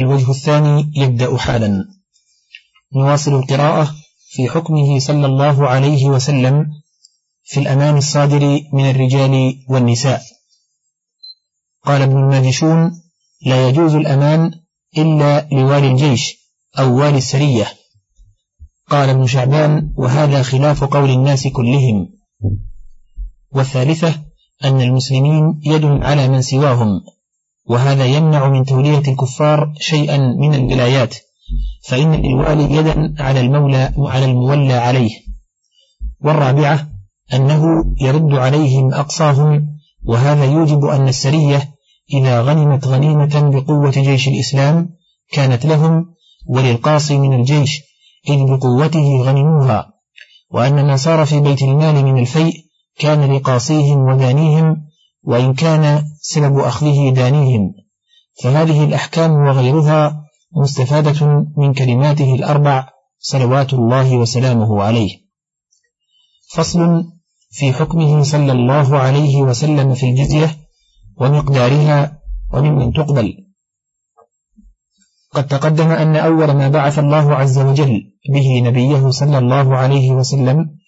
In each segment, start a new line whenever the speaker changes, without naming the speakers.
الوجه الثاني يبدأ حالا. نواصل القراءة في حكمه صلى الله عليه وسلم في الأمان الصادر من الرجال والنساء. قال ابن الماجشون لا يجوز الأمان إلا لوالي الجيش أو والي السرية. قال ابن شعبان وهذا خلاف قول الناس كلهم. والثالثة أن المسلمين يد على من سواهم. وهذا يمنع من تولية الكفار شيئا من الولايات فإن للوالي يدا على المولى على المولى عليه. والرابعة أنه يرد عليهم أقصاهم وهذا يوجب أن السرية إذا غنمت غنيمة بقوة جيش الإسلام كانت لهم وللقاصي من الجيش إذ بقوته غنموها وأن ما صار في بيت المال من الفيء كان لقاصيهم ودانيهم وإن كان سبب أخذه دانيهم فهذه الأحكام وغيرها مستفادة من كلماته الأربع صلوات الله وسلامه عليه. فصل في حكمه صلى الله عليه وسلم في الجزية ومقدارها وممن تقبل. قد تقدم أن أول ما بعث الله عز وجل به نبيه صلى الله عليه وسلم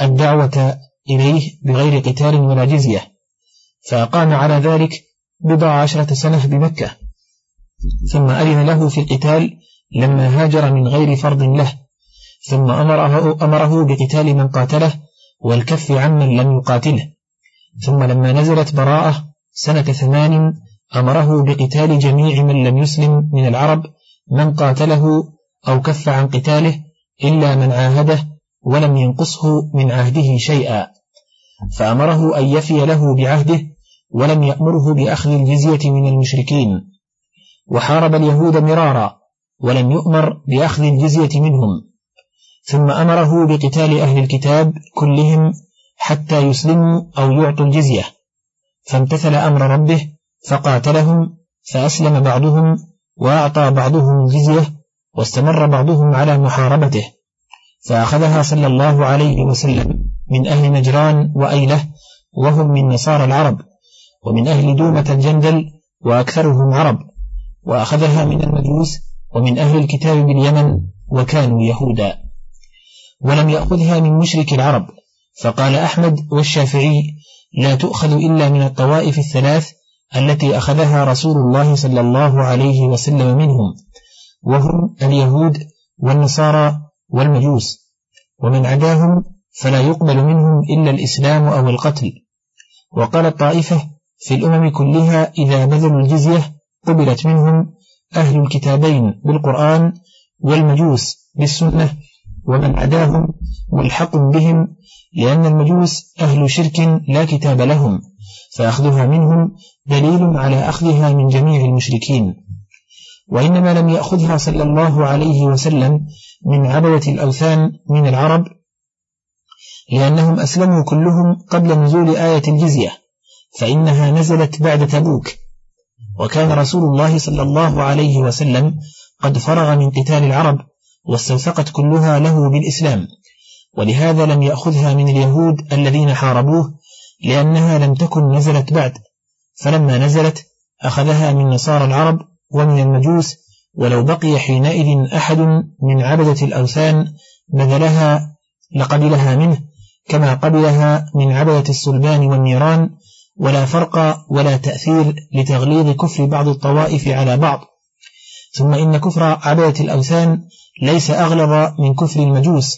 الدعوة إليه بغير قتال ولا جزية. فأقام على ذلك بضع عشرة سنة بمكة ثم أذن له في القتال لما هاجر من غير فرض له ثم أمره, أمره بقتال من قاتله والكف عمن لم يقاتله ثم لما نزلت براءة سنة ثمان أمره بقتال جميع من لم يسلم من العرب من قاتله أو كف عن قتاله إلا من عاهده ولم ينقصه من عهده شيئا. فأمره أن يفي له بعهده ولم يأمره بأخذ الجزية من المشركين وحارب اليهود مرارا ولم يؤمر بأخذ الجزية منهم ثم أمره بقتال أهل الكتاب كلهم حتى يسلموا أو يعطوا الجزية فامتثل أمر ربه فقاتلهم فأسلم بعضهم وأعطى بعضهم الجزية واستمر بعضهم على محاربته فأخذها صلى الله عليه وسلم. من أهل نجران وأيله وهم من نصارى العرب ومن أهل دومة الجندل وأكثرهم عرب وأخذها من المجوس ومن أهل الكتاب باليمن وكانوا يهودا. ولم يأخذها من مشرك العرب فقال أحمد والشافعي لا تؤخذ إلا من الطوائف الثلاث التي أخذها رسول الله صلى الله عليه وسلم منهم وهم اليهود والنصارى والمجوس ومن عداهم فلا يقبل منهم إلا الإسلام أو القتل. وقال الطائفة في الأمم كلها إذا بذلوا الجزية قبلت منهم أهل الكتابين بالقرآن والمجوس بالسنة ومن عداهم ملحق بهم لأن المجوس أهل شرك لا كتاب لهم فأخذها منهم دليل على أخذها من جميع المشركين. وإنما لم يأخذها صلى الله عليه وسلم من عبدة الأوثان من العرب لأنهم أسلموا كلهم قبل نزول آية الجزية فإنها نزلت بعد تبوك. وكان رسول الله صلى الله عليه وسلم قد فرغ من قتال العرب واستوثقت كلها له بالإسلام ولهذا لم يأخذها من اليهود الذين حاربوه لأنها لم تكن نزلت بعد. فلما نزلت أخذها من نصارى العرب ومن المجوس ولو بقي حينئذ أحد من عبدة الأوثان بذلها لقبلها منه كما قبلها من عبدة الصلبان والنيران ولا فرق ولا تأثير لتغليظ كفر بعض الطوائف على بعض. ثم إن كفر عبدة الأوثان ليس أغلظ من كفر المجوس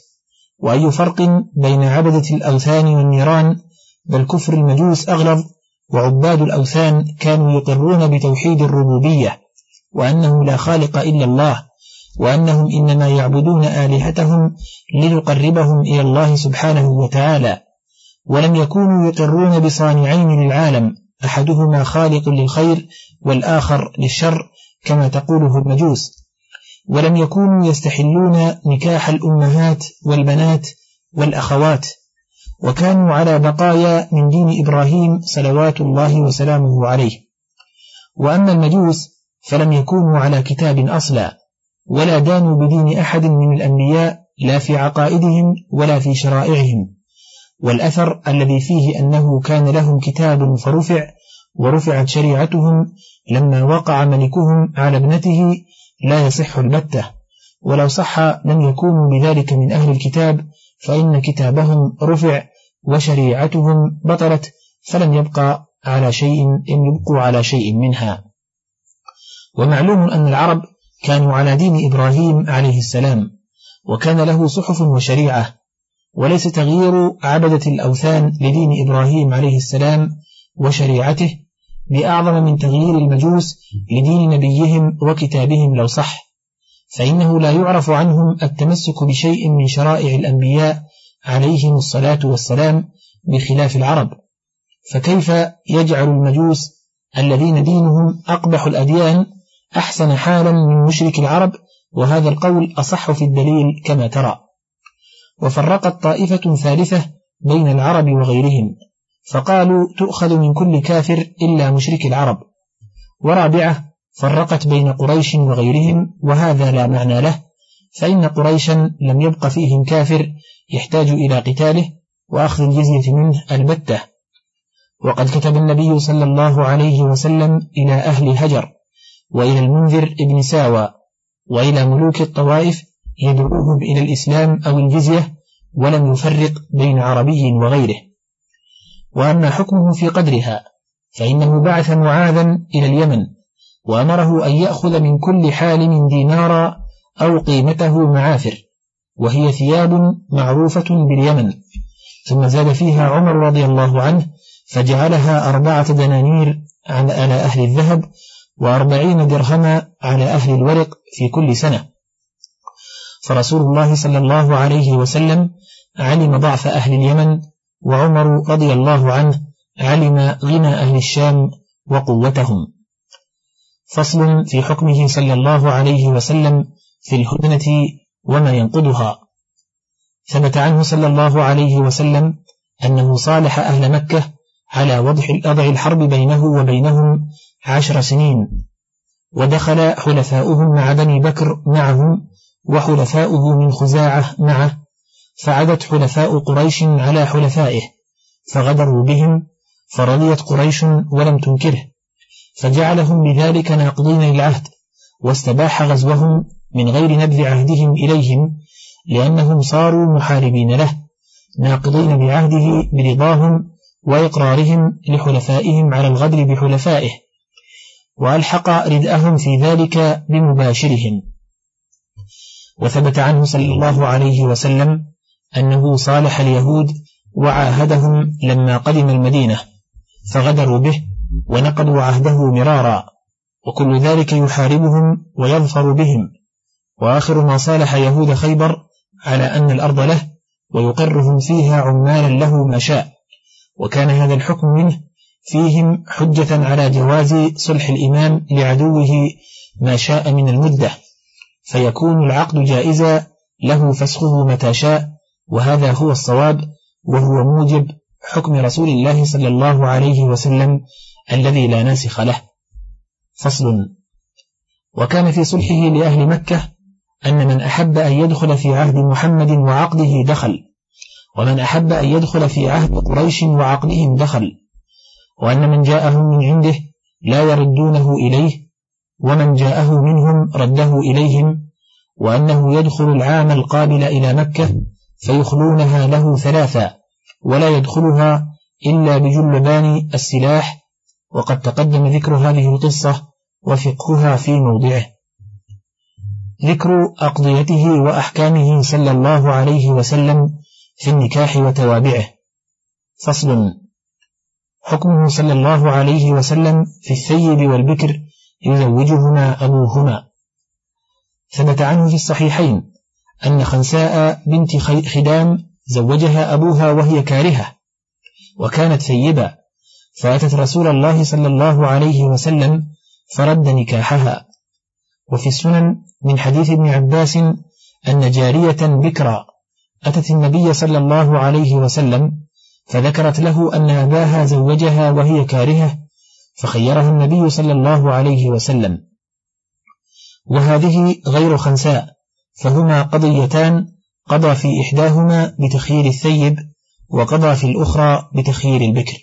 وأي فرق بين عبدة الأوثان والنيران؟ بل كفر المجوس أغلظ وعباد الأوثان كانوا يقرون بتوحيد الربوبية وأنه لا خالق إلا الله. وأنهم إنما يعبدون آلهتهم ليقربهم إلى الله سبحانه وتعالى ولم يكونوا يقرون بصانعين للعالم أحدهما خالق للخير والآخر للشر كما تقوله المجوس. ولم يكونوا يستحلون نكاح الأمهات والبنات والأخوات وكانوا على بقايا من دين إبراهيم صلوات الله وسلامه عليه. وأما المجوس فلم يكونوا على كتاب أصلا. ولا دانوا بدين أحد من الأنبياء لا في عقائدهم ولا في شرائعهم. والأثر الذي فيه أنه كان لهم كتاب فرفع ورفعت شريعتهم لما وقع ملكهم على ابنته لا يصح البتة ولو صح لم يكونوا بذلك من أهل الكتاب فإن كتابهم رفع وشريعتهم بطلت فلم يبقى على شيء إن يبقوا على شيء منها. ومعلوم أن العرب كانوا على دين إبراهيم عليه السلام وكان له صحف وشريعة وليس تغيير عبدة الأوثان لدين إبراهيم عليه السلام وشريعته بأعظم من تغيير المجوس لدين نبيهم وكتابهم لو صح فإنه لا يعرف عنهم التمسك بشيء من شرائع الأنبياء عليهم الصلاة والسلام بخلاف العرب. فكيف يجعل المجوس الذين دينهم أقبح الأديان أحسن حالا من مشرك العرب وهذا القول أصح في الدليل كما ترى. وفرقت طائفة ثالثة بين العرب وغيرهم فقالوا تؤخذ من كل كافر إلا مشرك العرب. ورابعة فرقت بين قريش وغيرهم وهذا لا معنى له فإن قريشا لم يبق فيهم كافر يحتاج إلى قتاله وأخذ الجزية منه البتة وقد كتب النبي صلى الله عليه وسلم إلى أهل هجر. وإلى المنذر ابن ساوى وإلى ملوك الطوائف يدعوهم إلى الإسلام أو الجزية ولم يفرق بين عربي وغيره. وأما حكمه في قدرها فإنه بعث معاذا إلى اليمن وأمره أن يأخذ من كل حالم دينارا أو قيمته معافر وهي ثياب معروفة باليمن. ثم زاد فيها عمر رضي الله عنه فجعلها أربعة دنانير على أهل الذهب وأربعين درهما على أهل الورق في كل سنة. فرسول الله صلى الله عليه وسلم علم ضعف أهل اليمن وعمر رضي الله عنه علم غنى أهل الشام وقوتهم. فصل في حكمه صلى الله عليه وسلم في الهدنة وما ينقضها. ثبت عنه صلى الله عليه وسلم أنه صالح أهل مكة على وضع الحرب بينه وبينهم عشر سنين ودخل حلفاؤهم مع بني بكر معهم وحلفاؤه من خزاعة معه فعدت حلفاء قريش على حلفائه فغدروا بهم فرضيت قريش ولم تنكره فجعلهم بذلك ناقضين للعهد واستباح غزوهم من غير نبذ عهدهم إليهم لأنهم صاروا محاربين له ناقضين بعهده برضاهم وإقرارهم لحلفائهم على الغدر بحلفائه. وألحق ردأهم في ذلك بمباشرهم. وثبت عنه صلى الله عليه وسلم أنه صالح اليهود وعاهدهم لما قدم المدينة فغدروا به ونقضوا عهده مرارا وكل ذلك يحاربهم ويظفر بهم. وآخر ما صالح يهود خيبر على أن الأرض له ويقرهم فيها عمالا له ما شاء وكان هذا الحكم منه فيهم حجة على جواز صلح الإمام لعدوه ما شاء من المدة فيكون العقد جائزا له فسخه متى شاء وهذا هو الصواب وهو موجب حكم رسول الله صلى الله عليه وسلم الذي لا ناسخ له. فصل. وكان في صلحه لأهل مكة أن من أحب أن يدخل في عهد محمد وعقده دخل ومن أحب أن يدخل في عهد قريش وعقدهم دخل. وأن من جاءهم من عنده لا يردونه إليه ومن جاءه منهم رده إليهم وأنه يدخل العام القابل إلى مكة فيخلونها له ثلاثا ولا يدخلها إلا بجلبان السلاح وقد تقدم ذكر هذه القصة وفقهها في موضعه. ذكر أقضيته وأحكامه صلى الله عليه وسلم في النكاح وتوابعه. فصل. حكمه صلى الله عليه وسلم في الثيب والبكر يزوجهما أبوهما. ثبت عنه في الصحيحين أن خنساء بنت خدام زوجها أبوها وهي كارهة وكانت ثيبة. فأتت رسول الله صلى الله عليه وسلم فرد نكاحها. وفي السنن من حديث ابن عباس أن جارية بكرا أتت النبي صلى الله عليه وسلم فذكرت له أن أباها زوجها وهي كارهة فخيرها النبي صلى الله عليه وسلم. وهذه غير خنساء فهما قضيتان قضى في إحداهما بتخيير الثيب وقضى في الأخرى بتخيير البكر.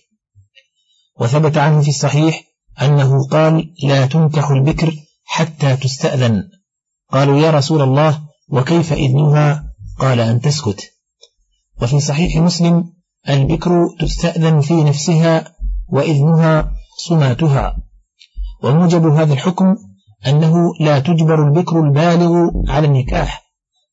وثبت عنه في الصحيح أنه قال لا تنكح البكر حتى تستأذن قالوا يا رسول الله وكيف إذنها؟ قال أن تسكت وفي صحيح مسلم البكر تستأذن في نفسها وإذنها صماتها. وموجب هذا الحكم أنه لا تجبر البكر البالغ على النكاح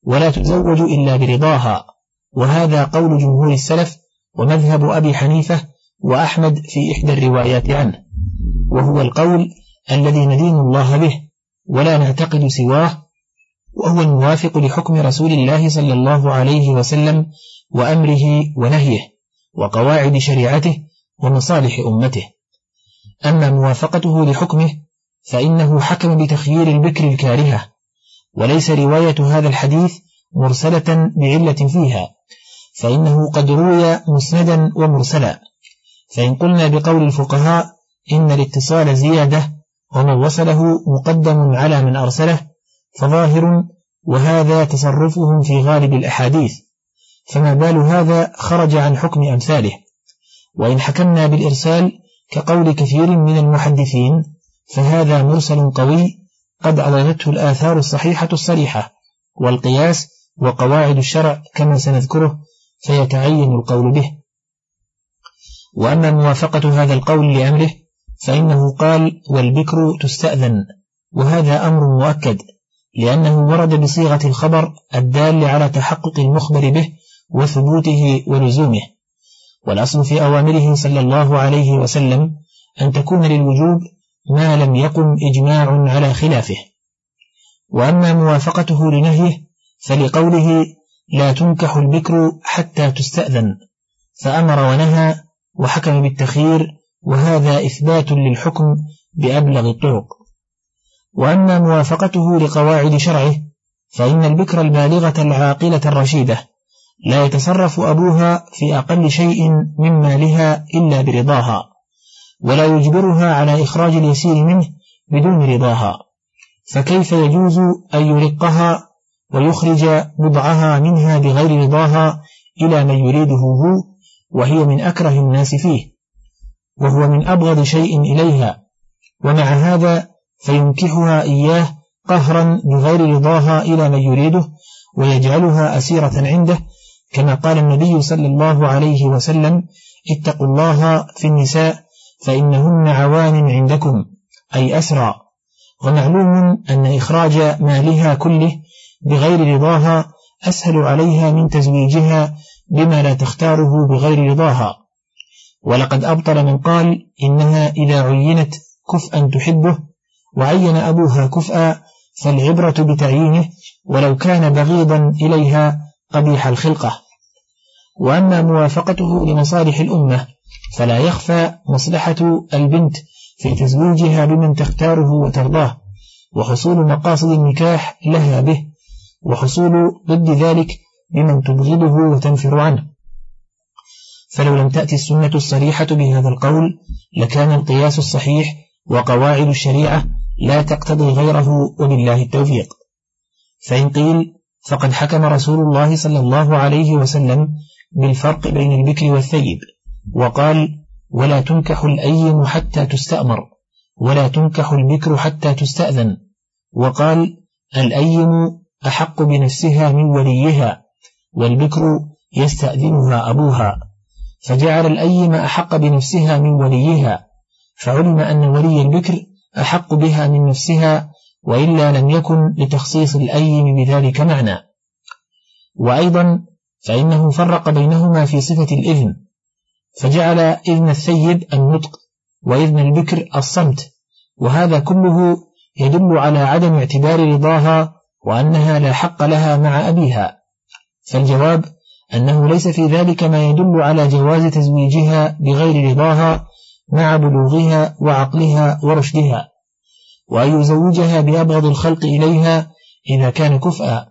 ولا تزوج إلا برضاها. وهذا قول جمهور السلف ومذهب أبي حنيفة وأحمد في إحدى الروايات عنه. وهو القول الذي ندين الله به ولا نعتقد سواه وهو الموافق لحكم رسول الله صلى الله عليه وسلم وأمره ونهيه. وقواعد شريعته ومصالح أمته. أما موافقته لحكمه فإنه حكم بتخيير البكر الكارهة وليس رواية هذا الحديث مرسلة بعلة فيها فإنه قد روي مسندا ومرسلا. فإن قلنا بقول الفقهاء إن الاتصال زيادة ومن وصله مقدم على من أرسله فظاهر وهذا تصرفهم في غالب الأحاديث. فما بال هذا خرج عن حكم أمثاله. وإن حكمنا بالإرسال كقول كثير من المحدثين فهذا مرسل قوي قد عضدته الآثار الصحيحة الصريحة والقياس وقواعد الشرع كما سنذكره فيتعين القول به. وأما موافقة هذا القول لأمره فإنه قال والبكر تستأذن. وهذا أمر مؤكد لأنه ورد بصيغة الخبر الدال على تحقق المخبر به وثبوته ولزومه. والأصل في أوامره صلى الله عليه وسلم أن تكون للوجوب ما لم يقم إجماع على خلافه. وأما موافقته لنهيه فلقوله لا تنكح البكر حتى تستأذن فأمر ونهى وحكم بالتخيير وهذا إثبات للحكم بأبلغ الطرق. وأما موافقته لقواعد شرعه فإن البكر البالغة العاقلة الرشيدة لا يتصرف أبوها في أقل شيء من مالها إلا برضاها ولا يجبرها على إخراج اليسير منه بدون رضاها. فكيف يجوز أن يرقها ويخرج بضعها منها بغير رضاها إلى من يريده هو وهي من أكره الناس فيه وهو من أبغض شيء إليها. ومع هذا فينكحها إياه قهرا بغير رضاها إلى من يريده ويجعلها أسيرة عنده كما قال النبي صلى الله عليه وسلم اتقوا الله في النساء فإنهن عوان عندكم أي أسرى. ومعلوم أن إخراج مالها كله بغير رضاها أسهل عليها من تزويجها بما لا تختاره بغير رضاها. ولقد أبطل من قال إنها إذا عينت كفءا تحبه وعين أبوها كفءا فالعبرة بتعيينه ولو كان بغيضا إليها قبيح الخلقة. وأما موافقته لمصالح الأمة فلا يخفى مصلحة البنت في تزويجها بمن تختاره وترضاه وحصول مقاصد النكاح لها به وحصول ضد ذلك بمن تبغضه وتنفر عنه. فلو لم تأتي السنة الصريحة بهذا القول لكان القياس الصحيح وقواعد الشريعة لا تقتضي غيره وبالله التوفيق. فإن قيل فقد حكم رسول الله صلى الله عليه وسلم بالفرق بين البكر والثيب. وقال ولا تنكح الأيم حتى تستأمر ولا تنكح البكر حتى تستأذن. وقال الأيم أحق بنفسها من وليها والبكر يستأذنها أبوها. فجعل الأيم أحق بنفسها من وليها فعلم أن ولي البكر أحق بها من نفسها وإلا لم يكن لتخصيص الأيم بذلك معنى. وأيضا فإنه فرق بينهما في صفة الإذن فجعل إذن الثيب النطق وإذن البكر الصمت وهذا كله يدل على عدم اعتبار رضاها وأنها لا حق لها مع أبيها. فالجواب أنه ليس في ذلك ما يدل على جواز تزويجها بغير رضاها مع بلوغها وعقلها ورشدها وأن يزوجها بأبغض الخلق إليها إذا كان كفءا.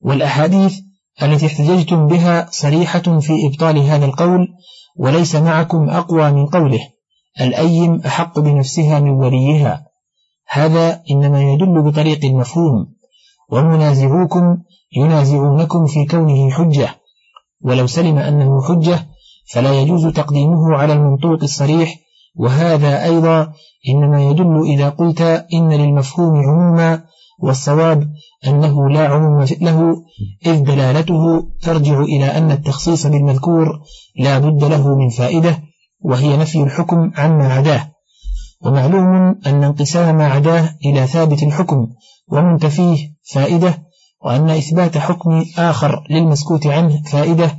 والأحاديث التي احتججتم بها صريحة في إبطال هذا القول وليس معكم أقوى من قوله الأيم أحق بنفسها من وليها. هذا إنما يدل بطريق المفهوم ومنازعوكم ينازعونكم في كونه حجة. ولو سلم أنه حجة فلا يجوز تقديمه على المنطوق الصريح. وهذا أيضا إنما يدل إذا قلت إن للمفهوم عموما والصواب أنه لا عموم له إذ دلالته ترجع إلى أن التخصيص بالمذكور لا بد له من فائدة وهي نفي الحكم عما عداه. ومعلوم أن انقسام ما عداه إلى ثابت الحكم ومنتفيه فائدة وأن إثبات حكم آخر للمسكوت عنه فائدة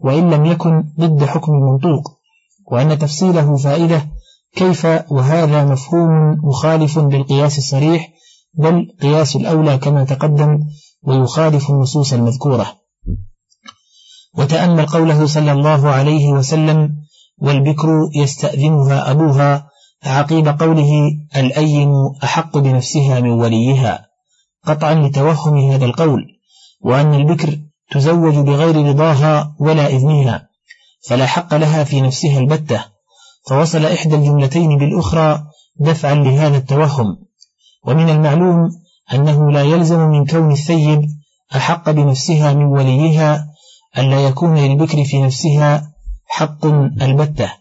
وإن لم يكن ضد حكم المنطوق. وأن تفصيله فائدة كيف وهذا مفهوم مخالف للقياس الصريح بل قياس الأولى كما تقدم ويخالف النصوص المذكورة. وتأمل قوله صلى الله عليه وسلم والبكر يستأذنها أبوها عقيب قوله الأيم أحق بنفسها من وليها. قطعا لتوهم هذا القول وأن البكر تزوج بغير رضاها ولا إذنها فلا حق لها في نفسها البتة. فوصل إحدى الجملتين بالأخرى دفعا لهذا التوهم. ومن المعلوم أنه لا يلزم من كون الثيب أحق بنفسها من وليها ألا يكون للبكر في نفسها حق البتة.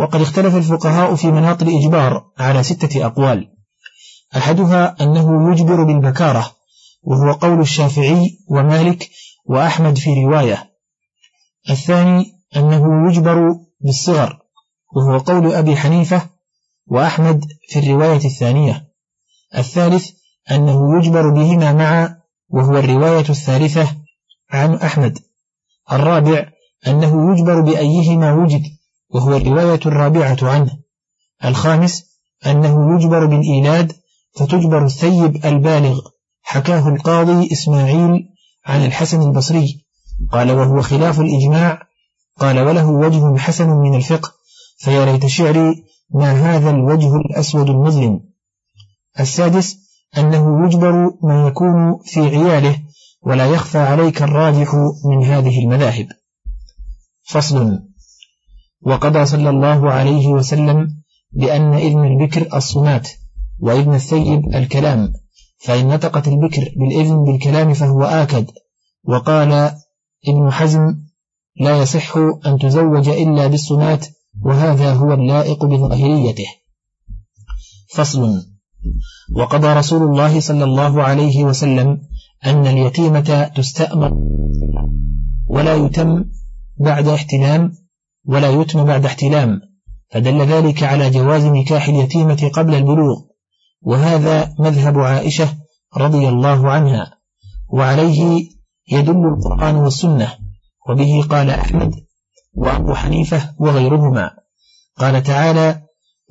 وقد اختلف الفقهاء في مناط الإجبار على ستة أقوال. أحدها أنه يجبر بالبكارة وهو قول الشافعي ومالك وأحمد في رواية. الثاني أنه يجبر بالصغر وهو قول أبي حنيفة وأحمد في الرواية الثانية. الثالث أنه يجبر بهما معا وهو الرواية الثالثة عن أحمد. الرابع أنه يجبر بأيهما وجد وهو الرواية الرابعة عنه. الخامس أنه يجبر بالإيلاد فتجبر الثيب البالغ. حكاه القاضي إسماعيل عن الحسن البصري. قال وهو خلاف الإجماع. قال وله وجه حسن من الفقه. فيا شعري ما هذا الوجه الأسود المظلم؟ السادس أنه يجبر ما يكون في عياله ولا يخفى عليك الراجح من هذه المذاهب. فصل. وقضى صلى الله عليه وسلم بأن إذن البكر الصمات وإذن الثيب الكلام فإن نطقت البكر بالإذن بالكلام فهو آكد وقال ابن حزم لا يصح أن تزوج إلا بالصمات وهذا هو اللائق بظاهريته. فصل. وقضى رسول الله صلى الله عليه وسلم أن اليتيمة تستأمر ولا يتم بعد احتلام ولا يتم بعد احتلام فدل ذلك على جواز نكاح اليتيمة قبل البلوغ وهذا مذهب عائشة رضي الله عنها وعليه يدل القرآن والسنة وبه قال أحمد وأبو حنيفة وغيرهما. قال تعالى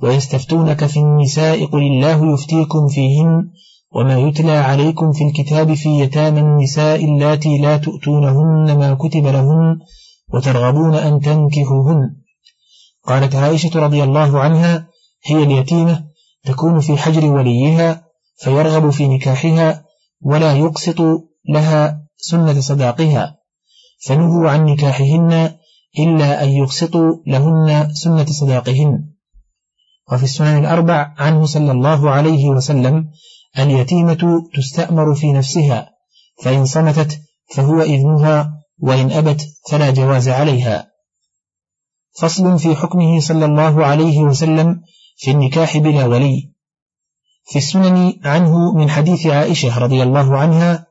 ويستفتونك في النساء قل الله يفتيكم فيهن وما يتلى عليكم في الكتاب في يتامى النساء اللاتي لا تؤتونهن ما كتب لهن وترغبون أن تنكحوهن. قالت عائشة رضي الله عنها هي اليتيمة تكون في حجر وليها فيرغب في نكاحها ولا يقسط لها سنة صداقها. فنهوا عن نكاحهن إلا أن يقسطوا لهن سنة صداقهن. وفي السنن الأربع عنه صلى الله عليه وسلم اليتيمة تستأمر في نفسها فإن صمتت فهو إذنها وإن أبت فلا جواز عليها. فصل في حكمه صلى الله عليه وسلم في النكاح بلا ولي. في السنن عنه من حديث عائشة رضي الله عنها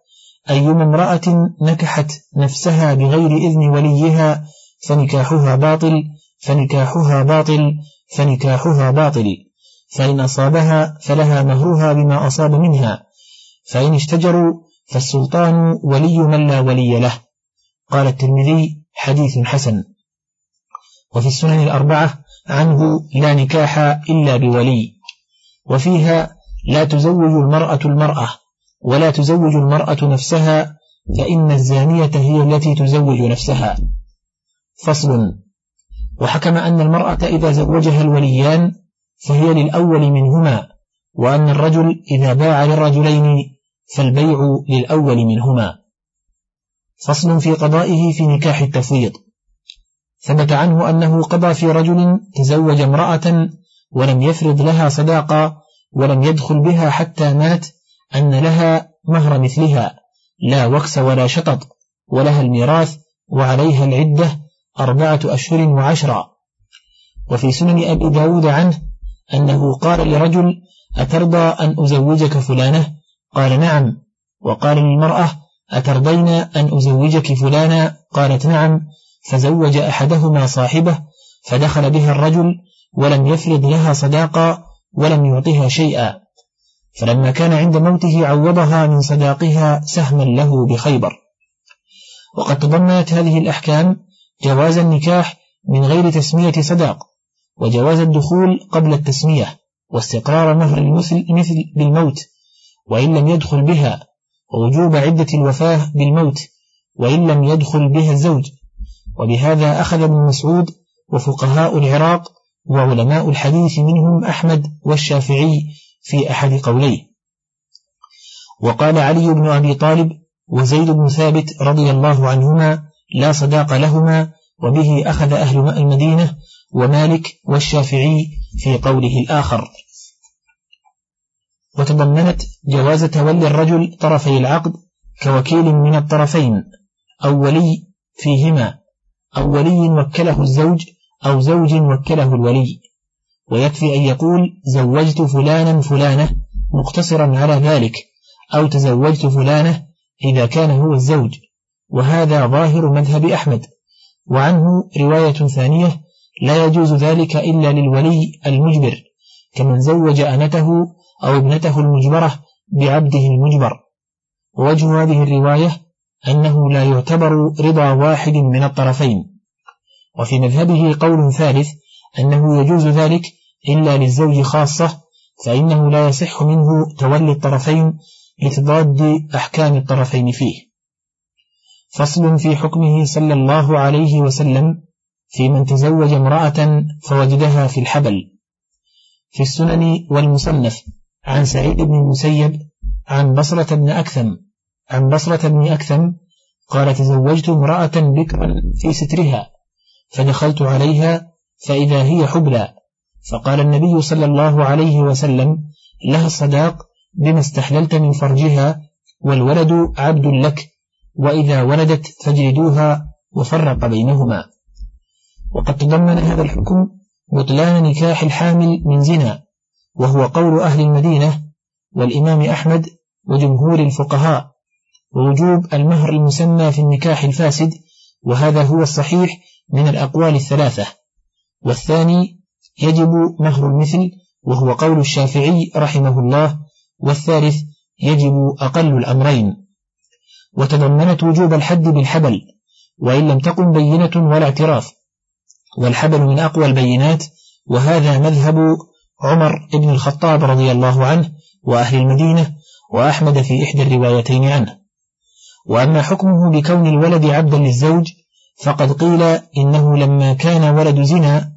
أيما امرأة نكحت نفسها بغير إذن وليها فنكاحها باطل فنكاحها باطل فنكاحها باطل. فإن أصابها فلها مهرها بما أصاب منها. فإن اشتجروا فالسلطان ولي من لا ولي له. قال الترمذي حديث حسن. وفي السنن الأربعة عنه لا نكاح إلا بولي. وفيها لا تزوج المرأة المرأة ولا تزوج المرأة نفسها فإن الزانية هي التي تزوج نفسها. فصل. وحكم أن المرأة إذا زوجها الوليان فهي للأول منهما وأن الرجل إذا باع للرجلين فالبيع للأول منهما. فصل في قضائه في نكاح التفويض. ثبت عنه أنه قضى في رجل تزوج امرأة ولم يفرض لها صداقة ولم يدخل بها حتى مات أن لها مهر مثلها لا وكس ولا شطط ولها الميراث وعليها العدة أربعة أشهر وعشرة. وفي سنن أبي داود عنه أنه قال لرجل أترضى أن أزوجك فلانة؟ قال نعم. وقال للمرأة أترضين أن أزوجك فلانا قالت نعم. فزوج أحدهما صاحبه فدخل بها الرجل ولم يفرض لها صداقا ولم يعطها شيئا. فلما كان عند موته عوضها من صداقها سهما له بخيبر. وقد تضمنت هذه الأحكام جواز النكاح من غير تسمية صداق وجواز الدخول قبل التسمية واستقرار مهر المثل مثل بالموت وإن لم يدخل بها ووجوب عدة الوفاة بالموت وإن لم يدخل بها الزوج. وبهذا أخذ ابن مسعود وفقهاء العراق وعلماء الحديث منهم أحمد والشافعي في أحد قوليه. وقال علي بن أبي طالب وزيد بن ثابت رضي الله عنهما لا صداق لهما وبه أخذ أهل المدينة ومالك والشافعي في قوله الآخر. وتضمنت جواز تولي الرجل طرفي العقد كوكيل من الطرفين أو ولي فيهما أو ولي وكله الزوج أو زوج وكله الولي. ويكفي أن يقول زوجت فلانا فلانة مقتصرا على ذلك. أو تزوجت فلانة إذا كان هو الزوج. وهذا ظاهر مذهب أحمد. وعنه رواية ثانية لا يجوز ذلك إلا للولي المجبر كمن زوج أنته أو ابنته المجبرة بعبده المجبر. ووجه هذه الرواية أنه لا يعتبر رضا واحد من الطرفين. وفي مذهبه قول ثالث أنه يجوز ذلك إلا للزوج خاصة فإنه لا يصح منه تولي الطرفين لتضاد أحكام الطرفين فيه. فصل في حكمه صلى الله عليه وسلم في من تزوج امرأة فوجدها في الحبل. في السنن والمصنف عن سعيد بن المسيب عن بصرة بن أكثم عن بصرة بن أكثم قال تزوجت امرأة بكرا في سترها فدخلت عليها فإذا هي حبلى. فقال النبي صلى الله عليه وسلم لها الصداق بما استحللت من فرجها والولد عبد لك. وإذا ولدت فاجلدوها وفرق بينهما. وقد تضمن هذا الحكم بطلان نكاح الحامل من زنا وهو قول أهل المدينة والإمام أحمد وجمهور الفقهاء ووجوب المهر المسمى في النكاح الفاسد وهذا هو الصحيح من الأقوال الثلاثة. والثاني يجب مهر المثل وهو قول الشافعي رحمه الله والثالث يجب أقل الأمرين. وتضمنت وجوب الحد بالحبل وإن لم تقم بينة ولا اعتراف. والحبل من أقوى البينات وهذا مذهب عمر بن الخطاب رضي الله عنه وأهل المدينة وأحمد في إحدى الروايتين عنه. وأما حكمه بكون الولد عبدا للزوج فقد قيل إنه لما كان ولد زنا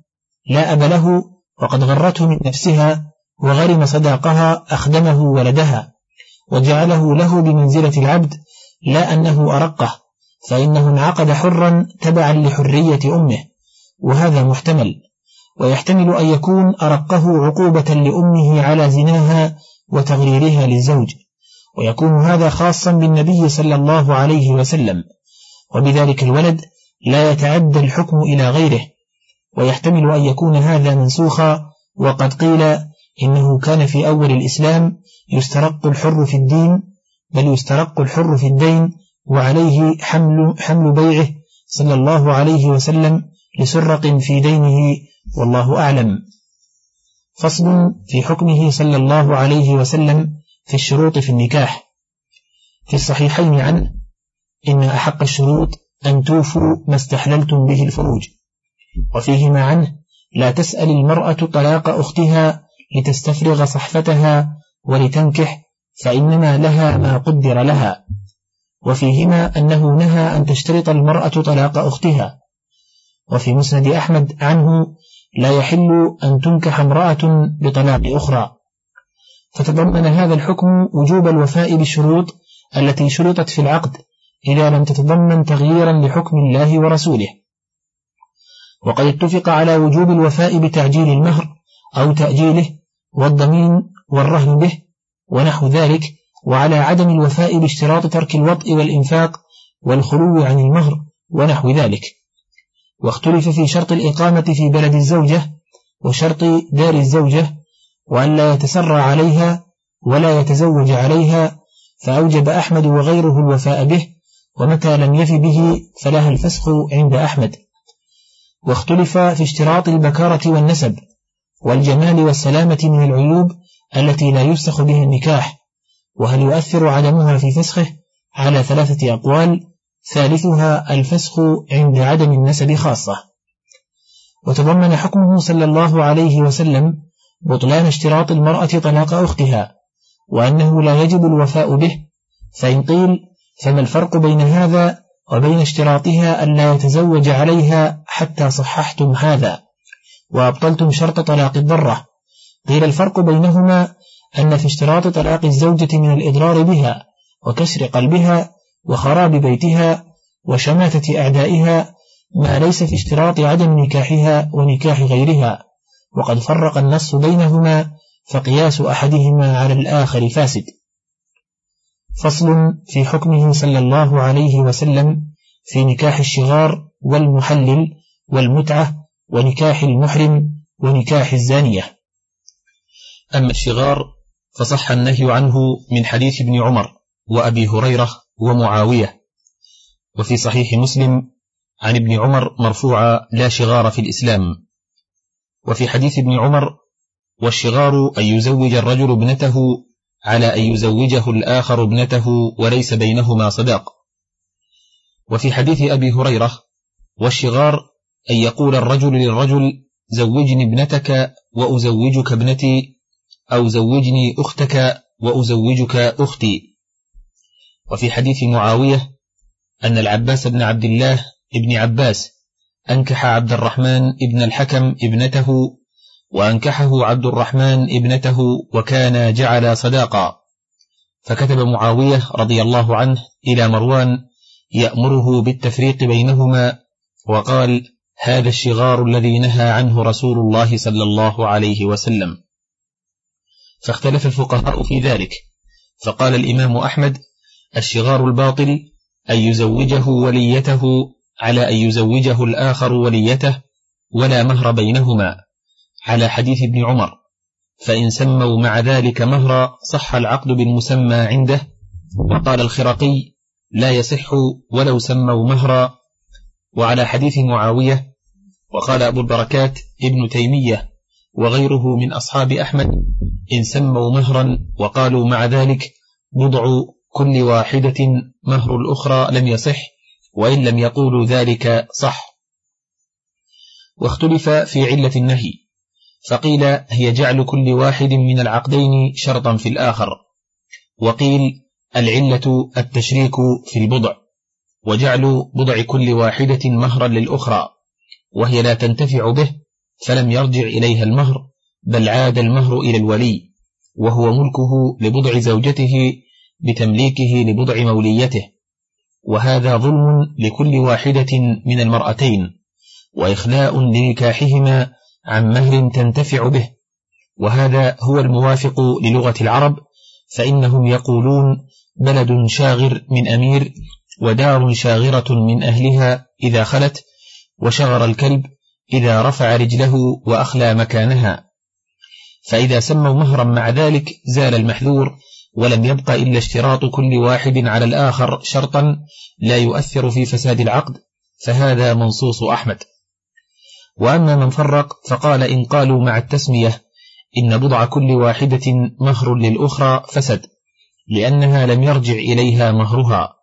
لا أب له وقد غرته من نفسها وغرم صداقها أخدمه ولدها وجعله له بمنزلة العبد لا أنه أرقه فإنه انعقد حرا تبعا لحرية أمه وهذا محتمل. ويحتمل أن يكون أرقه عقوبة لأمه على زناها وتغريرها للزوج. ويكون هذا خاصا بالنبي صلى الله عليه وسلم. وبذلك الولد لا يتعدى الحكم إلى غيره. ويحتمل أن يكون هذا منسوخا. وقد قيل إنه كان في أول الإسلام يسترق الحر في الدين بل يسترق الحر في الدين وعليه حمل, حمل بيعه صلى الله عليه وسلم لسرق في دينه والله أعلم. فصل في حكمه صلى الله عليه وسلم في الشروط في النكاح. في الصحيحين عنه إن أحق الشروط أن توفوا ما استحللتم به الفروج. وفيهما عنه لا تسأل المرأة طلاق أختها لتستفرغ صحفتها ولتنكح فإنما لها ما قدر لها وفيهما أنه نهى أن تشترط المرأة طلاق أختها. وفي مسند أحمد عنه لا يحل أن تنكح امرأة بطلاق أخرى. فتضمن هذا الحكم وجوب الوفاء بالشروط التي شرطت في العقد إذا لم تتضمن تغييرا لحكم الله ورسوله. وقد اتفق على وجوب الوفاء بتعجيل المهر أو تأجيله والضمين والرهن به ونحو ذلك وعلى عدم الوفاء باشتراط ترك الوطء والإنفاق والخلو عن المهر ونحو ذلك. واختلف في شرط الإقامة في بلد الزوجة وشرط دار الزوجة وأن لا يتسرع عليها ولا يتزوج عليها فأوجب أحمد وغيره الوفاء به ومتى لم يف به فلها الفسخ عند أحمد. واختلف في اشتراط البكارة والنسب والجمال والسلامة من العيوب التي لا يفسخ بها النكاح وهل يؤثر عدمها في فسخه؟ على ثلاثة أقوال ثالثها الفسخ عند عدم النسب خاصة. وتضمن حكمه صلى الله عليه وسلم بطلان اشتراط المرأة طلاق أختها وأنه لا يجب الوفاء به. فإن قيل فما الفرق بين هذا وبين اشتراطها أن لا يتزوج عليها حتى صححتم هذا وأبطلتم شرط طلاق الضرة؟ قيل الفرق بينهما أن في اشتراط طلاق الزوجة من الإضرار بها وكسر قلبها وخراب بيتها وشماتة أعدائها ما ليس في اشتراط عدم نكاحها ونكاح غيرها وقد فرق النص بينهما فقياس أحدهما على الآخر فاسد. فصل في حكمه صلى الله عليه وسلم في نكاح الشغار والمحلل والمتعة ونكاح المحرم ونكاح الزانية.
أما الشغار فصح النهي عنه من حديث ابن عمر وأبي هريرة ومعاوية. وفي صحيح مسلم عن ابن عمر مرفوعا لا شغار في الإسلام وفي حديث ابن عمر والشغار أن يزوج الرجل ابنته على أن يزوجه الآخر ابنته وليس بينهما صداق وفي حديث أبي هريرة والشغار أن يقول الرجل للرجل زوجني ابنتك وأزوجك ابنتي أو زوجني أختك وأزوجك أختي. وفي حديث معاوية أن العباس بن عبد الله ابن عباس أنكح عبد الرحمن ابن الحكم ابنته وأنكحه عبد الرحمن ابنته وكان جعل صداقا. فكتب معاوية رضي الله عنه إلى مروان يأمره بالتفريق بينهما وقال هذا الشغار الذي نهى عنه رسول الله صلى الله عليه وسلم. فاختلف الفقهاء في ذلك. فقال الإمام أحمد الشغار الباطل أن يزوجه وليته على أن يزوجه الآخر وليته ولا مهر بينهما. على حديث ابن عمر فإن سموا مع ذلك مهرا صح العقد بالمسمى عنده. وقال الخرقي لا يصح ولو سموا مهرا. وعلى حديث معاوية وقال أبو البركات ابن تيمية وغيره من أصحاب أحمد إن سموا مهرا وقالوا مع ذلك بضع كل واحدة مهر الأخرى لم يصح وإن لم يقولوا ذلك صح. واختلف في علة النهي فقيل هي جعل كل واحد من العقدين شرطا في الآخر وقيل العلة التشريك في البضع وجعل بضع كل واحدة مهرا للأخرى وهي لا تنتفع به فلم يرجع إليها المهر بل عاد المهر إلى الولي وهو ملكه لبضع زوجته بتمليكه لبضع موليته. وهذا ظلم لكل واحدة من المرأتين وإخلاء لنكاحهما عن مهر تنتفع به. وهذا هو الموافق للغة العرب فإنهم يقولون بلد شاغر من أمير ودار شاغرة من أهلها إذا خلت وشغر الكلب إذا رفع رجله وأخلى مكانها. فإذا سموا مهرا مع ذلك زال المحذور ولم يبق إلا اشتراط كل واحد على الآخر شرطا لا يؤثر في فساد العقد فهذا منصوص أحمد. وأما من فرق فقال إن قالوا مع التسمية إن بضع كل واحدة مهر للأخرى فسد لأنها لم يرجع إليها مهرها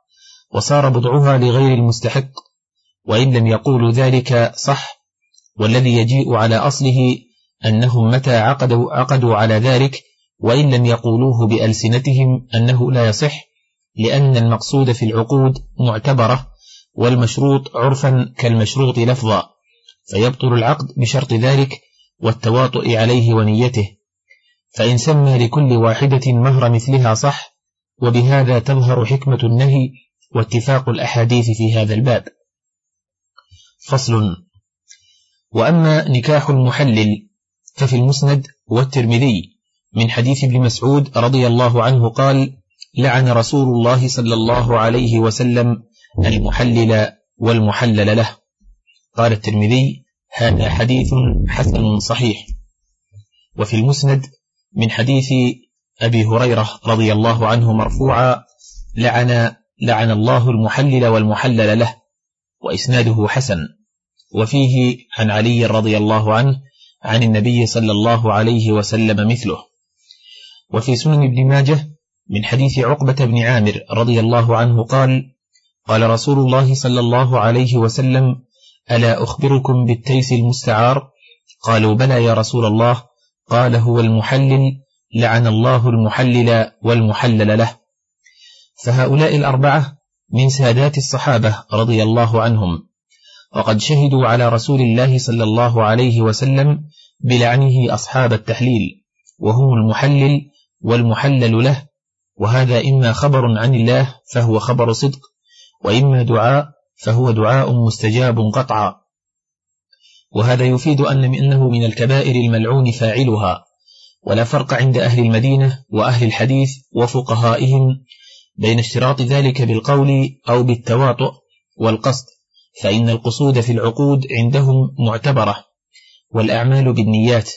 وصار بضعها لغير المستحق وإن لم يقولوا ذلك صح والذي يجيء على أصله أنهم متى عقدوا, عقدوا على ذلك وإن لم يقولوه بألسنتهم أنه لا يصح لأن المقصود في العقود معتبرة والمشروط عرفا كالمشروط لفظا فيبطل العقد بشرط ذلك والتواطؤ عليه ونيته. فإن سمى لكل واحدة مهر مثلها صح وبهذا تظهر حكمة النهي واتفاق الأحاديث في هذا الباب. فصل وأما نكاح المحلل ففي المسند والترمذي من حديث ابن مسعود رضي الله عنه قال لعن رسول الله صلى الله عليه وسلم المحلل والمحلل له. قال الترمذي هذا حديث حسن صحيح. وفي المسند من حديث أبي هريرة رضي الله عنه مرفوعا لعن لعن الله المحلل والمحلل له وإسناده حسن. وفيه عن علي رضي الله عنه عن النبي صلى الله عليه وسلم مثله. وفي سنن ابن ماجه من حديث عقبة بن عامر رضي الله عنه قال قال رسول الله صلى الله عليه وسلم ألا أخبركم بالتيس المستعار؟ قالوا بلى يا رسول الله. قال هو المحلل لعن الله المحلل والمحلل له. فهؤلاء الأربعة من سادات الصحابة رضي الله عنهم. وقد شهدوا على رسول الله صلى الله عليه وسلم بلعنه أصحاب التحليل وهم المحلل والمحلل له وهذا إما خبر عن الله فهو خبر صدق وإما دعاء فهو دعاء مستجاب قطعا. وهذا يفيد أن منه من الكبائر الملعون فاعلها ولا فرق عند أهل المدينة وأهل الحديث وفقهائهم بين اشتراط ذلك بالقول أو بالتواطؤ والقصد. فإن القصود في العقود عندهم معتبرة والأعمال بالنيات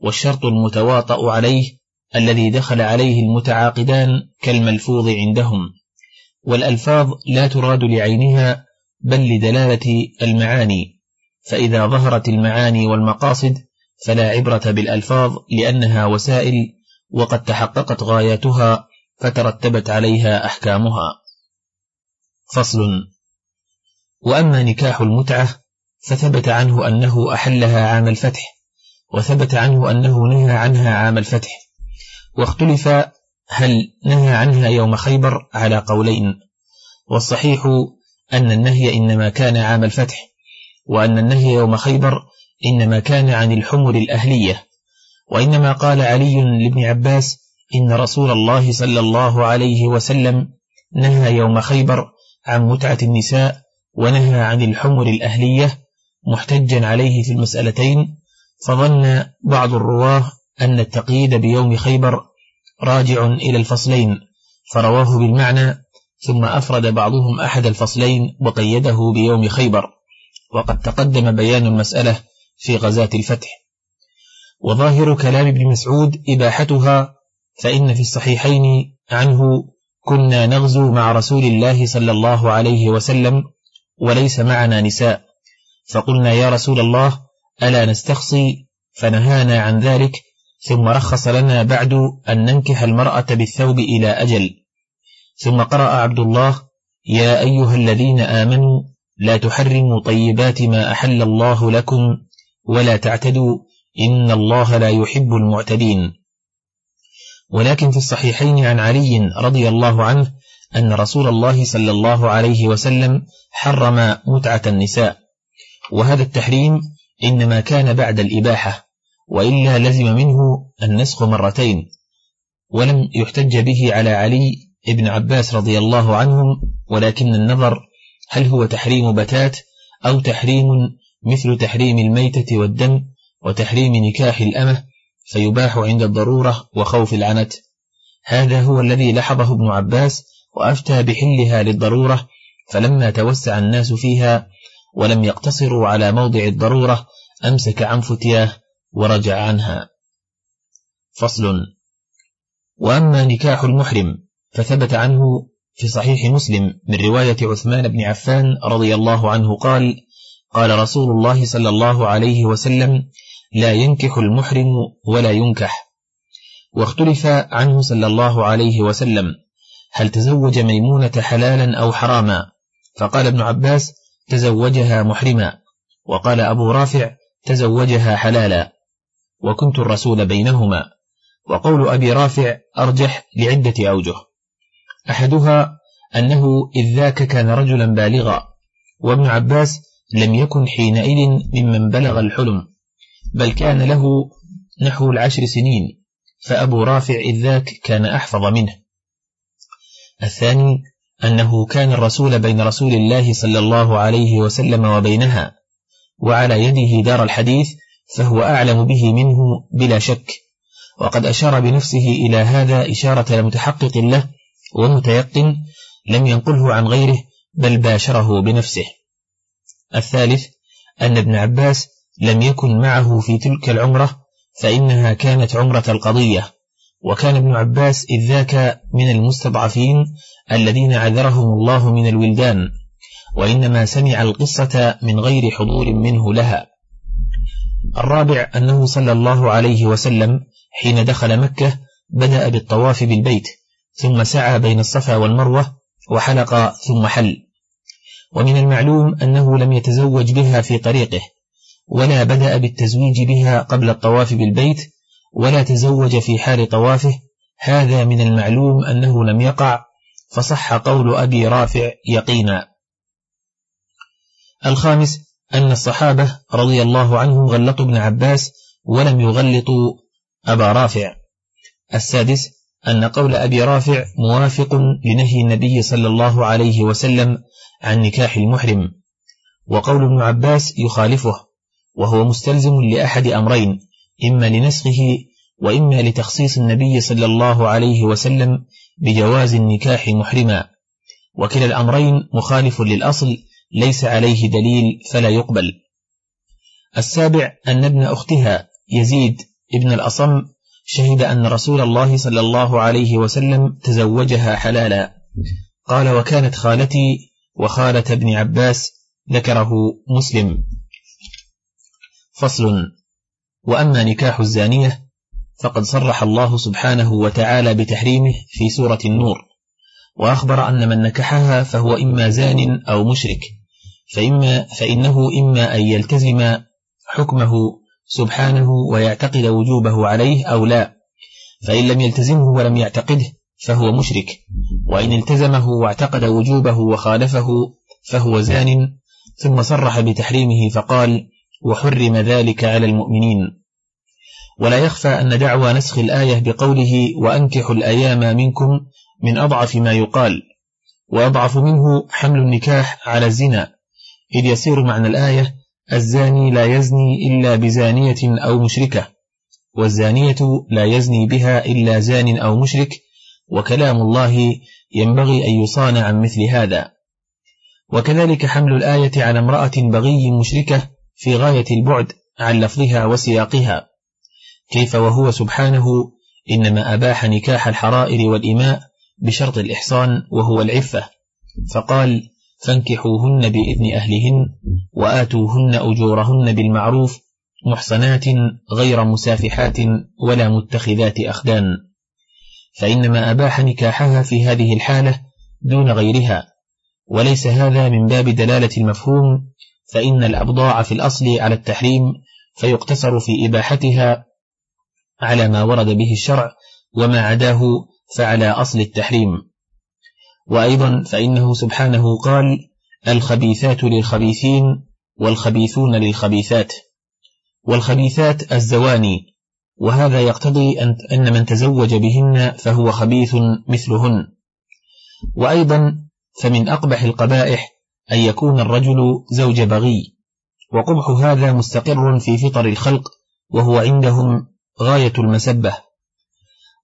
والشرط المتواطأ عليه الذي دخل عليه المتعاقدان كالملفوظ عندهم والألفاظ لا تراد لعينها بل لدلالة المعاني فإذا ظهرت المعاني والمقاصد فلا عبرة بالألفاظ لأنها وسائل وقد تحققت غاياتها فترتبت عليها أحكامها. فصل وأما نكاح المتعة فثبت عنه أنه أحلها عام الفتح وثبت عنه أنه نهى عنها عام الفتح. واختلف هل نهى عنها يوم خيبر على قولين والصحيح أن النهي إنما كان عام الفتح وأن النهي يوم خيبر إنما كان عن الحمر الأهلية. وإنما قال علي لابن عباس إن رسول الله صلى الله عليه وسلم نهى يوم خيبر عن متعة النساء ونهى عن الحمر الأهلية محتجا عليه في المسألتين فظن بعض الرواه أن التقييد بيوم خيبر راجع إلى الفصلين فرواه بالمعنى ثم أفرد بعضهم أحد الفصلين وقيده بيوم خيبر وقد تقدم بيان المسألة في غزاة الفتح وظاهر كلام ابن مسعود إباحتها فإن في الصحيحين عنه كنا نغزو مع رسول الله صلى الله عليه وسلم وليس معنا نساء. فقلنا يا رسول الله ألا نستخصي؟ فنهانا عن ذلك ثم رخص لنا بعد أن ننكح المرأة بالثوب إلى أجل. ثم قرأ عبد الله يا أيها الذين آمنوا لا تحرموا طيبات ما أحل الله لكم ولا تعتدوا إن الله لا يحب المعتدين. ولكن في الصحيحين عن علي رضي الله عنه أن رسول الله صلى الله عليه وسلم حرم متعة النساء. وهذا التحريم إنما كان بعد الإباحة وإلا لزم منه النسخ مرتين ولم يحتج به على علي ابن عباس رضي الله عنهم ولكن النظر هل هو تحريم بتات أو تحريم مثل تحريم الميتة والدم وتحريم نكاح الأمة فيباح عند الضرورة وخوف العنت. هذا هو الذي لحظه ابن عباس وأفتى بحلها للضرورة فلما توسع الناس فيها ولم يقتصروا على موضع الضرورة أمسك عن فتياه ورجع عنها. فصل. وأما نكاح المحرم فثبت عنه في صحيح مسلم من رواية عثمان بن عفان رضي الله عنه قال قال رسول الله صلى الله عليه وسلم لا ينكح المحرم ولا ينكح. واختلف عنه صلى الله عليه وسلم. هل تزوج ميمونة حلالا أو حراما؟ فقال ابن عباس تزوجها محرما. وقال أبو رافع تزوجها حلالا. وكنت الرسول بينهما. وقول أبي رافع أرجح لعدة أوجه. أحدها أنه إذ ذاك كان رجلا بالغا. وابن عباس لم يكن حينئذ ممن بلغ الحلم. بل كان له نحو العشر سنين. فأبو رافع إذ ذاك كان أحفظ منه. الثاني أنه كان الرسول بين رسول الله صلى الله عليه وسلم وبينها وعلى يده دار الحديث فهو أعلم به منه بلا شك. وقد أشار بنفسه إلى هذا إشارة لمتحقق له ومتيقن لم ينقله عن غيره بل باشره بنفسه. الثالث أن ابن عباس لم يكن معه في تلك العمرة فإنها كانت عمرة القضية. وكان ابن عباس إذ ذاك من المستضعفين الذين عذرهم الله من الولدان وإنما سمع القصة من غير حضور منه لها. الرابع أنه صلى الله عليه وسلم حين دخل مكة بدأ بالطواف بالبيت ثم سعى بين الصفا والمروة وحلق ثم حل. ومن المعلوم أنه لم يتزوج بها في طريقه ولا بدأ بالتزويج بها قبل الطواف بالبيت ولا تزوج في حال طوافه هذا من المعلوم أنه لم يقع فصح قول أبي رافع يقينا. الخامس أن الصحابة رضي الله عنهم غلطوا ابن عباس ولم يغلطوا أبا رافع. السادس أن قول أبي رافع موافق لنهي النبي صلى الله عليه وسلم عن نكاح المحرم. وقول ابن عباس يخالفه وهو مستلزم لأحد أمرين إما لنسخه وإما لتخصيص النبي صلى الله عليه وسلم بجواز النكاح محرما. وكلا الأمرين مخالف للأصل ليس عليه دليل فلا يقبل. السابع أن ابن أختها يزيد ابن الأصم شهد أن رسول الله صلى الله عليه وسلم تزوجها حلالا. قال وكانت خالتي وخالة ابن عباس ذكره مسلم. فصل. وأما نكاح الزانية فقد صرح الله سبحانه وتعالى بتحريمه في سورة النور وأخبر أن من نكحها فهو إما زان أو مشرك فإما فإنه إما أن يلتزم حكمه سبحانه ويعتقد وجوبه عليه أو لا فإن لم يلتزمه ولم يعتقده فهو مشرك وإن التزمه واعتقد وجوبه وخالفه فهو زان ثم صرح بتحريمه فقال وحرم ذلك على المؤمنين. ولا يخفى أن دعوى نسخ الآية بقوله وأنكحوا الأيام منكم من أضعف ما يقال وأضعف منه حمل النكاح على الزنا. إذ يصير معنى الآية الزاني لا يزني إلا بزانية أو مشركة والزانية لا يزني بها إلا زان أو مشرك وكلام الله ينبغي أن يصان عن مثل هذا. وكذلك حمل الآية على امرأة بغي مشركة في غاية البعد عن لفظها وسياقها. كيف وهو سبحانه إنما أباح نكاح الحرائر والإماء بشرط الإحصان وهو العفة. فقال فانكحوهن بإذن أهلهن وآتوهن أجورهن بالمعروف محصنات غير مسافحات ولا متخذات أخدان. فإنما أباح نكاحها في هذه الحالة دون غيرها. وليس هذا من باب دلالة المفهوم فإن الأبضاع في الأصل على التحريم فيقتصر في إباحتها على ما ورد به الشرع وما عداه فعلى أصل التحريم. وأيضا فإنه سبحانه قال الخبيثات للخبيثين والخبيثون للخبيثات. والخبيثات الزواني وهذا يقتضي أن من تزوج بهن فهو خبيث مثلهن. وأيضا فمن أقبح القبائح أن يكون الرجل زوج بغي. وقبح هذا مستقر في فطر الخلق وهو عندهم غاية المسبة.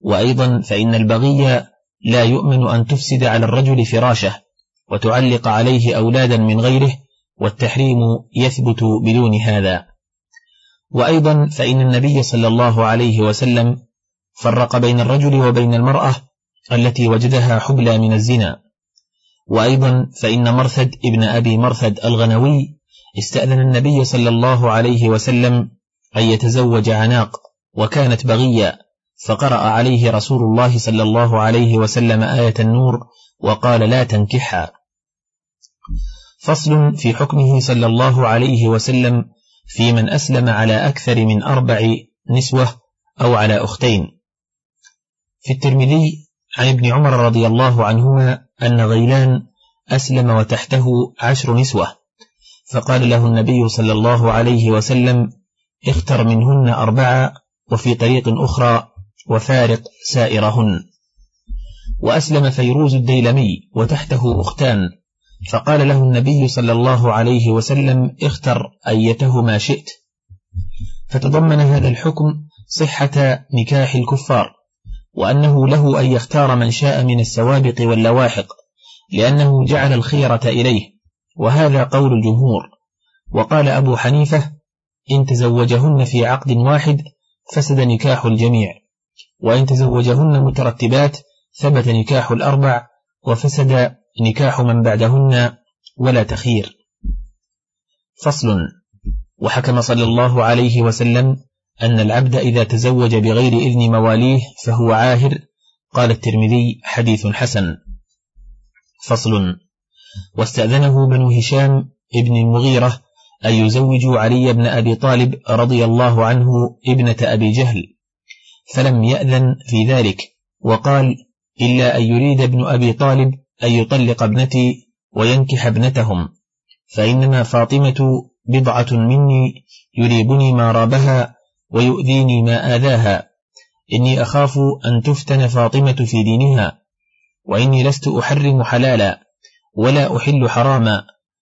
وأيضا فإن البغي لا يؤمن أن تفسد على الرجل فراشه وتعلق عليه أولادا من غيره والتحريم يثبت بدون هذا. وأيضا فإن النبي صلى الله عليه وسلم فرق بين الرجل وبين المرأة التي وجدها حبلى من الزنا. وأيضا فإن مرثد ابن أبي مرثد الغنوي استأذن النبي صلى الله عليه وسلم أن يتزوج عناق وكانت بغيا فقرأ عليه رسول الله صلى الله عليه وسلم آية النور وقال لا تنكحها فصل في حكمه صلى الله عليه وسلم في من أسلم على أكثر من أربع نسوة أو على أختين. في الترمذي عن ابن عمر رضي الله عنهما أن غيلان أسلم وتحته عشر نسوة فقال له النبي صلى الله عليه وسلم اختر منهن أربعة وفي طريق أخرى وفارق سائرهن. وأسلم فيروز الديلمي وتحته أختان فقال له النبي صلى الله عليه وسلم اختر أيتهما شئت. فتضمن هذا الحكم صحة نكاح الكفار. وأنه له أن يختار من شاء من السوابق واللواحق لأنه جعل الخيرة إليه وهذا قول الجمهور. وقال أبو حنيفة
إن تزوجهن في عقد واحد فسد نكاح الجميع وإن تزوجهن مترتبات ثبت نكاح الأربع وفسد نكاح من بعدهن ولا تخير. فصل. وحكم صلى الله عليه وسلم أن العبد إذا تزوج بغير إذن مواليه فهو عاهر. قال الترمذي حديث حسن. فصل. واستأذنه بنو هشام ابن المغيرة أن يزوجوا علي بن أبي طالب رضي الله عنه ابنة أبي جهل فلم يأذن في ذلك وقال إلا أن يريد ابن أبي طالب أن يطلق ابنتي وينكح ابنتهم فإنما فاطمة بضعة مني يريبني ما رابها ويؤذيني ما آذاها. إني أخاف أن تفتن فاطمة في دينها وإني لست أحرم حلالا ولا أحل حراما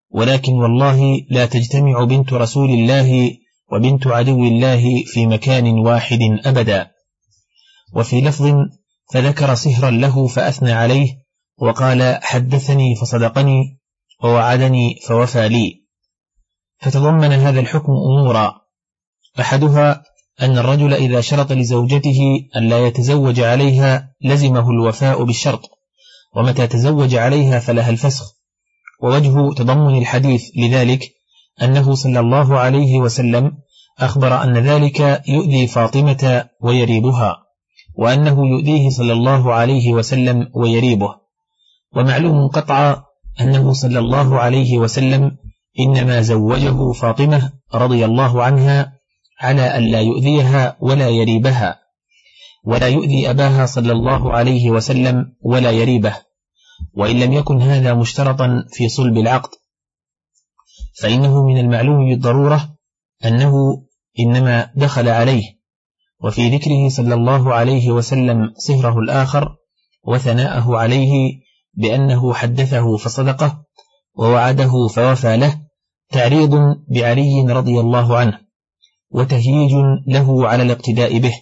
ولكن والله لا تجتمع بنت رسول الله وبنت عدو الله في مكان واحد أبدا. وفي لفظ فذكر صهرا له فأثنى عليه وقال حدثني فصدقني ووعدني فوفى لي. فتضمن هذا الحكم أمورا. أحدها أن الرجل إذا شرط لزوجته أن لا يتزوج عليها لزمه الوفاء بالشرط ومتى تزوج عليها فلها الفسخ. ووجه تضمن الحديث لذلك أنه صلى الله عليه وسلم أخبر أن ذلك يؤذي فاطمة ويريبها وأنه يؤذيه صلى الله عليه وسلم ويريبه. ومعلوم قطعا أنه صلى الله عليه وسلم إنما زوجه فاطمة رضي الله عنها على أن لا يؤذيها ولا يريبها ولا يؤذي أباها صلى الله عليه وسلم ولا يريبه وإن لم يكن هذا مشترطا في صلب العقد. فإنه من المعلوم بالضرورة أنه إنما دخل عليه وفي ذكره صلى الله عليه وسلم صهره الآخر وثناءه عليه بأنه حدثه فصدقه ووعده فوفى له تعريض بعلي رضي الله عنه. وتهييج له على الاقتداء به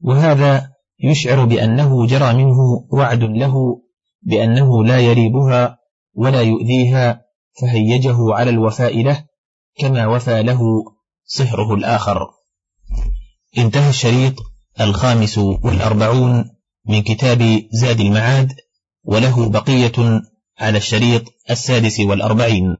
وهذا يشعر بأنه جرى منه وعد له بأنه لا يريبها ولا يؤذيها فهيجه على الوفاء له كما وفى له صهره الآخر. انتهى الشريط الخامس والأربعون من كتاب زاد المعاد وله بقية على الشريط السادس والأربعين.